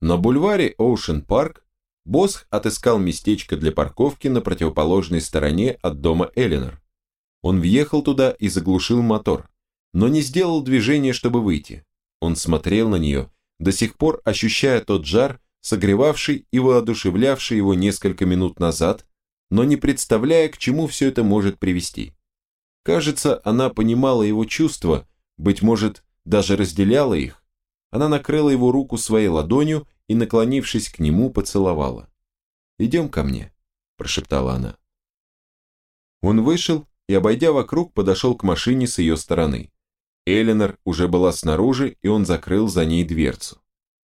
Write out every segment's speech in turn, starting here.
На бульваре Оушен Парк Босх отыскал местечко для парковки на противоположной стороне от дома Эленор. Он въехал туда и заглушил мотор, но не сделал движения, чтобы выйти. Он смотрел на нее, до сих пор ощущая тот жар, согревавший и воодушевлявший его несколько минут назад, но не представляя, к чему все это может привести. Кажется, она понимала его чувства, быть может, даже разделяла их. Она накрыла его руку своей ладонью и, наклонившись к нему, поцеловала. «Идем ко мне», – прошептала она. Он вышел и, обойдя вокруг, подошел к машине с ее стороны. Эленор уже была снаружи, и он закрыл за ней дверцу.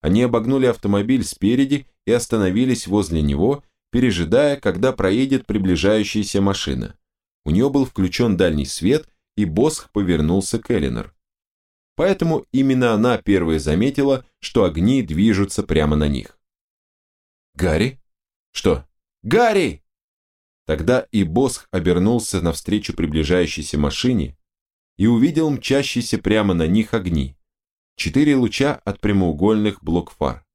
Они обогнули автомобиль спереди и остановились возле него, пережидая, когда проедет приближающаяся машина. У нее был включен дальний свет, и Босх повернулся к Эленор. Поэтому именно она первая заметила, что огни движутся прямо на них. «Гарри?» «Что?» «Гарри!» Тогда и Босх обернулся навстречу приближающейся машине и увидел мчащиеся прямо на них огни. Четыре луча от прямоугольных блок-фар.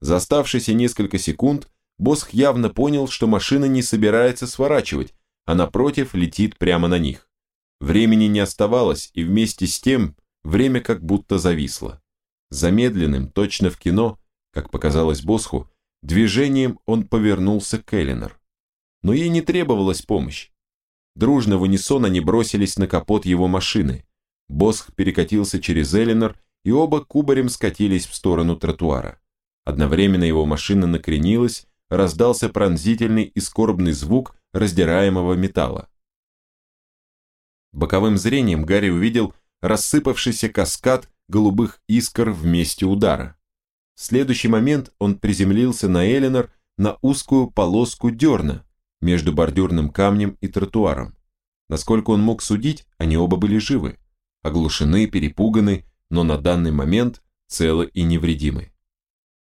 За оставшиеся несколько секунд Босх явно понял, что машина не собирается сворачивать, а напротив летит прямо на них. Времени не оставалось, и вместе с тем время как будто зависло. Замедленным, точно в кино, как показалось Босху, движением он повернулся к Эллинор. Но ей не требовалась помощь. Дружно в унисон они бросились на капот его машины. Босх перекатился через Эллинор, и оба кубарем скатились в сторону тротуара. Одновременно его машина накренилась, раздался пронзительный и скорбный звук раздираемого металла. Боковым зрением Гарри увидел рассыпавшийся каскад голубых искр в месте удара. В следующий момент он приземлился на Эленор на узкую полоску дерна между бордюрным камнем и тротуаром. Насколько он мог судить, они оба были живы, оглушены, перепуганы, но на данный момент целы и невредимы.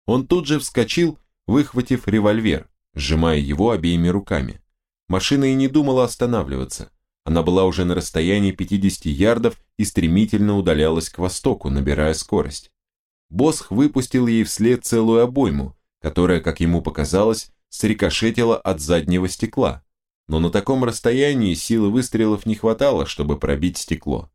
Он тут же вскочил, выхватив револьвер, сжимая его обеими руками. Машина и не думала останавливаться. Она была уже на расстоянии 50 ярдов и стремительно удалялась к востоку, набирая скорость. Босх выпустил ей вслед целую обойму, которая, как ему показалось, срикошетила от заднего стекла. Но на таком расстоянии силы выстрелов не хватало, чтобы пробить стекло.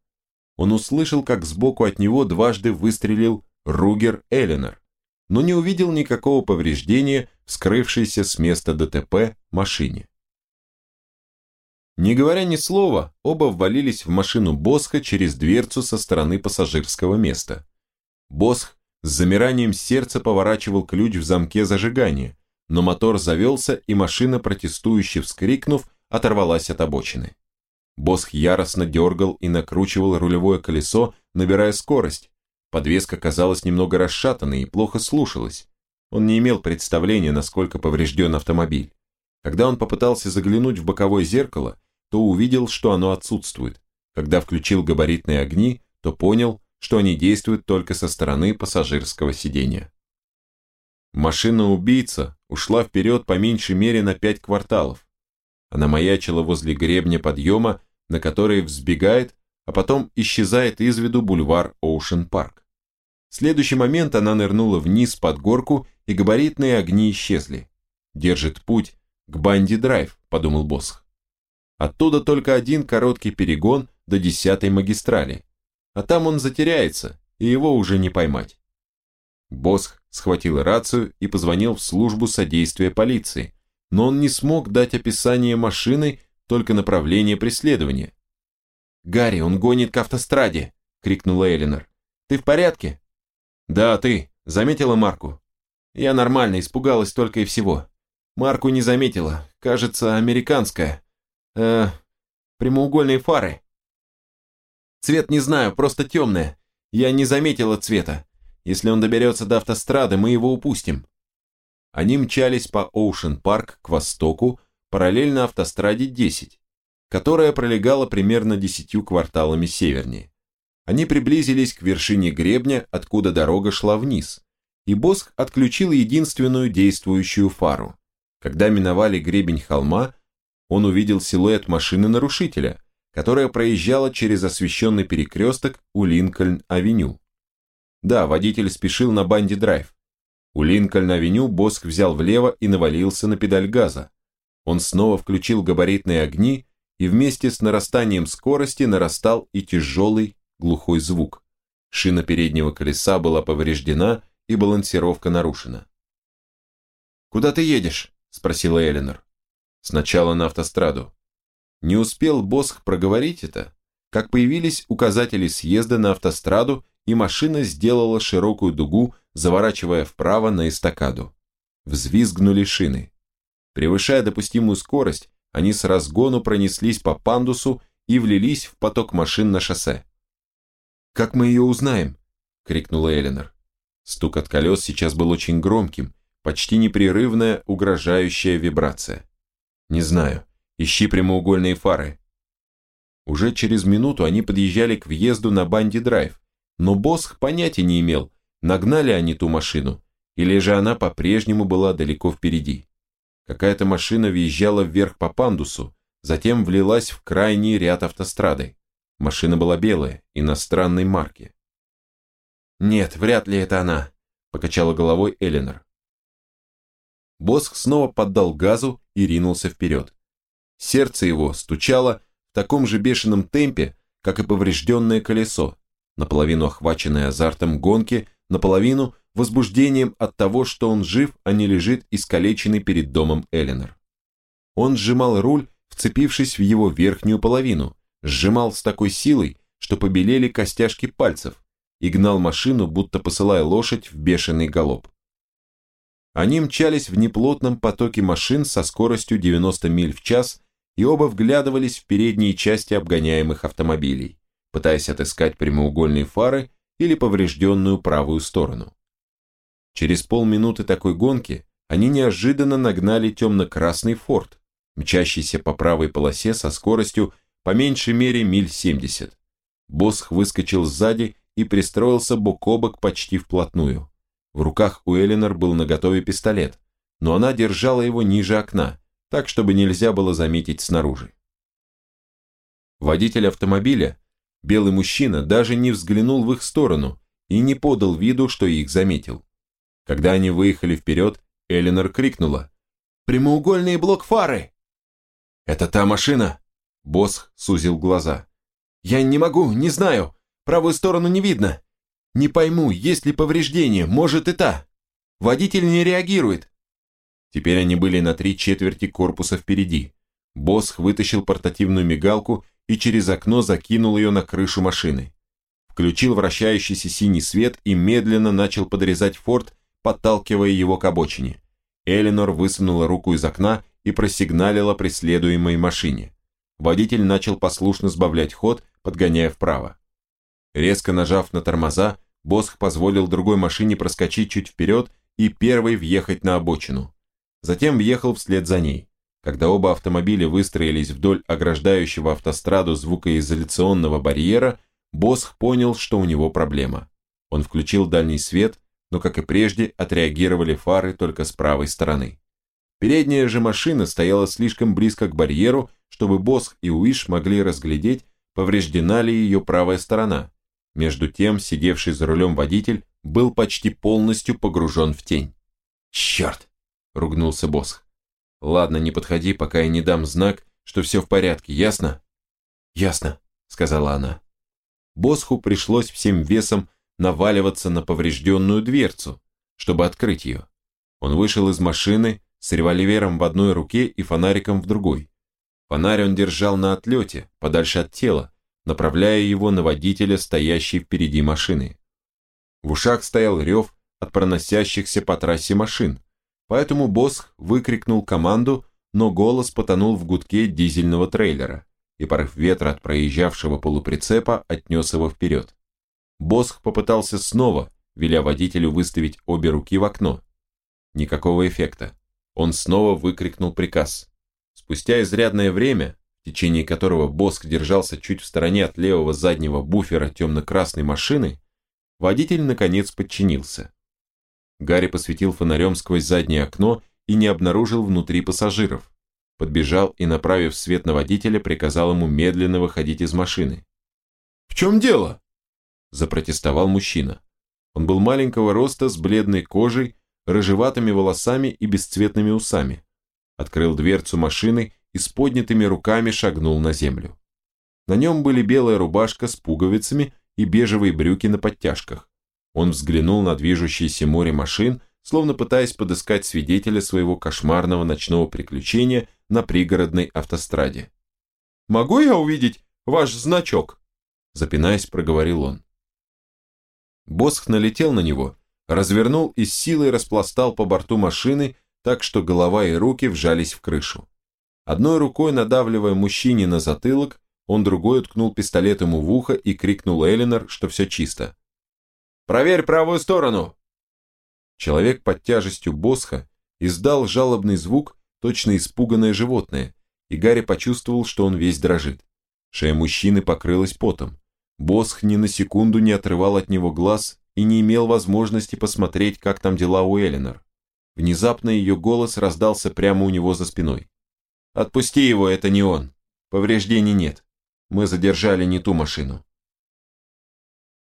Он услышал, как сбоку от него дважды выстрелил Ругер Эленор, но не увидел никакого повреждения в скрывшейся с места ДТП машине. Не говоря ни слова, оба ввалились в машину Босха через дверцу со стороны пассажирского места. Босх с замиранием сердца поворачивал ключ в замке зажигания, но мотор завелся, и машина, протестующе вскрикнув, оторвалась от обочины. Босх яростно дергал и накручивал рулевое колесо, набирая скорость. Подвеска казалась немного расшатанной и плохо слушалась. Он не имел представления, насколько поврежден автомобиль. Когда он попытался заглянуть в боковое зеркало, то увидел, что оно отсутствует. Когда включил габаритные огни, то понял, что они действуют только со стороны пассажирского сидения. Машина-убийца ушла вперед по меньшей мере на пять кварталов. Она маячила возле гребня подъема, на который взбегает, а потом исчезает из виду бульвар Оушен Парк. В следующий момент она нырнула вниз под горку, и габаритные огни исчезли. Держит путь к Банди Драйв, подумал Босх. Оттуда только один короткий перегон до десятой магистрали, а там он затеряется, и его уже не поймать. Босх схватил рацию и позвонил в службу содействия полиции, но он не смог дать описание машины, только направление преследования. «Гарри, он гонит к автостраде!» — крикнула Элинор. «Ты в порядке?» «Да, ты. Заметила Марку?» «Я нормально, испугалась только и всего. Марку не заметила. Кажется, американская. Э, прямоугольные фары. Цвет не знаю, просто темная. Я не заметила цвета. Если он доберется до автострады, мы его упустим. Они мчались по Оушен Парк к востоку, параллельно автостраде 10, которая пролегала примерно десятью кварталами севернее. Они приблизились к вершине гребня, откуда дорога шла вниз, и Боск отключил единственную действующую фару. Когда миновали гребень холма, он увидел силуэт машины нарушителя, которая проезжала через освещенный перекресток у Линкольн-авеню. Да, водитель спешил на Банди-драйв. У Линкольн-авеню Боск взял влево и навалился на педаль газа. Он снова включил габаритные огни, и вместе с нарастанием скорости нарастал и тяжелый глухой звук. Шина переднего колеса была повреждена и балансировка нарушена. «Куда ты едешь?» – спросила Эленор. «Сначала на автостраду». Не успел Босх проговорить это, как появились указатели съезда на автостраду, и машина сделала широкую дугу, заворачивая вправо на эстакаду. Взвизгнули шины. Превышая допустимую скорость, они с разгону пронеслись по пандусу и влились в поток машин на шоссе. «Как мы ее узнаем?» – крикнула Эленор. Стук от колес сейчас был очень громким, почти непрерывная угрожающая вибрация. «Не знаю. Ищи прямоугольные фары». Уже через минуту они подъезжали к въезду на Банди-драйв, но Босх понятия не имел, нагнали они ту машину, или же она по-прежнему была далеко впереди. Какая-то машина въезжала вверх по пандусу, затем влилась в крайний ряд автострады. Машина была белая, иностранной марки. «Нет, вряд ли это она», – покачала головой Эленор. Босх снова поддал газу и ринулся вперед. Сердце его стучало в таком же бешеном темпе, как и поврежденное колесо, наполовину охваченное азартом гонки, наполовину возбуждением от того, что он жив, а не лежит искалеченный перед домом Эленор. Он сжимал руль, вцепившись в его верхнюю половину, сжимал с такой силой, что побелели костяшки пальцев, и гнал машину, будто посылая лошадь в бешеный галоп. Они мчались в неплотном потоке машин со скоростью 90 миль в час и оба вглядывались в передние части обгоняемых автомобилей, пытаясь отыскать прямоугольные фары или поврежденную правую сторону. Через полминуты такой гонки они неожиданно нагнали темно-красный форт, мчащийся по правой полосе со скоростью по меньшей мере миль 70. Босх выскочил сзади и пристроился бок о бок почти вплотную. В руках у Эленор был наготове пистолет, но она держала его ниже окна, так, чтобы нельзя было заметить снаружи. Водитель автомобиля, белый мужчина, даже не взглянул в их сторону и не подал виду, что их заметил. Когда они выехали вперед, Эленор крикнула «Прямоугольный блок фары!» «Это та машина?» Босс сузил глаза. «Я не могу, не знаю. Правую сторону не видно. Не пойму, есть ли повреждение, может и та. Водитель не реагирует. Теперь они были на три четверти корпуса впереди. Босх вытащил портативную мигалку и через окно закинул ее на крышу машины. Включил вращающийся синий свет и медленно начал подрезать форт, подталкивая его к обочине. Эленор высунула руку из окна и просигналила преследуемой машине. Водитель начал послушно сбавлять ход, подгоняя вправо. Резко нажав на тормоза, Босх позволил другой машине проскочить чуть вперед и первой въехать на обочину затем въехал вслед за ней. Когда оба автомобиля выстроились вдоль ограждающего автостраду звукоизоляционного барьера, Босх понял, что у него проблема. Он включил дальний свет, но, как и прежде, отреагировали фары только с правой стороны. Передняя же машина стояла слишком близко к барьеру, чтобы Босх и Уиш могли разглядеть, повреждена ли ее правая сторона. Между тем, сидевший за рулем водитель был почти полностью погружен в тень. «Черт!» – ругнулся Босх. «Ладно, не подходи, пока я не дам знак, что все в порядке, ясно?» «Ясно», – сказала она. Босху пришлось всем весом наваливаться на поврежденную дверцу, чтобы открыть ее. Он вышел из машины с револьвером в одной руке и фонариком в другой. Фонарь он держал на отлете, подальше от тела, направляя его на водителя, стоящей впереди машины. В ушах стоял рев от проносящихся по трассе машин, Поэтому Босх выкрикнул команду, но голос потонул в гудке дизельного трейлера, и порыв ветра от проезжавшего полуприцепа отнес его вперед. Босх попытался снова, веля водителю выставить обе руки в окно. Никакого эффекта. Он снова выкрикнул приказ. Спустя изрядное время, в течение которого Боск держался чуть в стороне от левого заднего буфера темно-красной машины, водитель наконец подчинился. Гарри посветил фонарем сквозь заднее окно и не обнаружил внутри пассажиров. Подбежал и, направив свет на водителя, приказал ему медленно выходить из машины. «В чем дело?» – запротестовал мужчина. Он был маленького роста, с бледной кожей, рыжеватыми волосами и бесцветными усами. Открыл дверцу машины и с поднятыми руками шагнул на землю. На нем были белая рубашка с пуговицами и бежевые брюки на подтяжках. Он взглянул на движущееся море машин, словно пытаясь подыскать свидетеля своего кошмарного ночного приключения на пригородной автостраде. «Могу я увидеть ваш значок?» Запинаясь, проговорил он. Босх налетел на него, развернул и с силой распластал по борту машины, так что голова и руки вжались в крышу. Одной рукой надавливая мужчине на затылок, он другой уткнул пистолет ему в ухо и крикнул Элинор, что все чисто. «Проверь правую сторону!» Человек под тяжестью Босха издал жалобный звук, точно испуганное животное, и Гарри почувствовал, что он весь дрожит. Шея мужчины покрылась потом. Босх ни на секунду не отрывал от него глаз и не имел возможности посмотреть, как там дела у Элинор. Внезапно ее голос раздался прямо у него за спиной. «Отпусти его, это не он. Повреждений нет. Мы задержали не ту машину».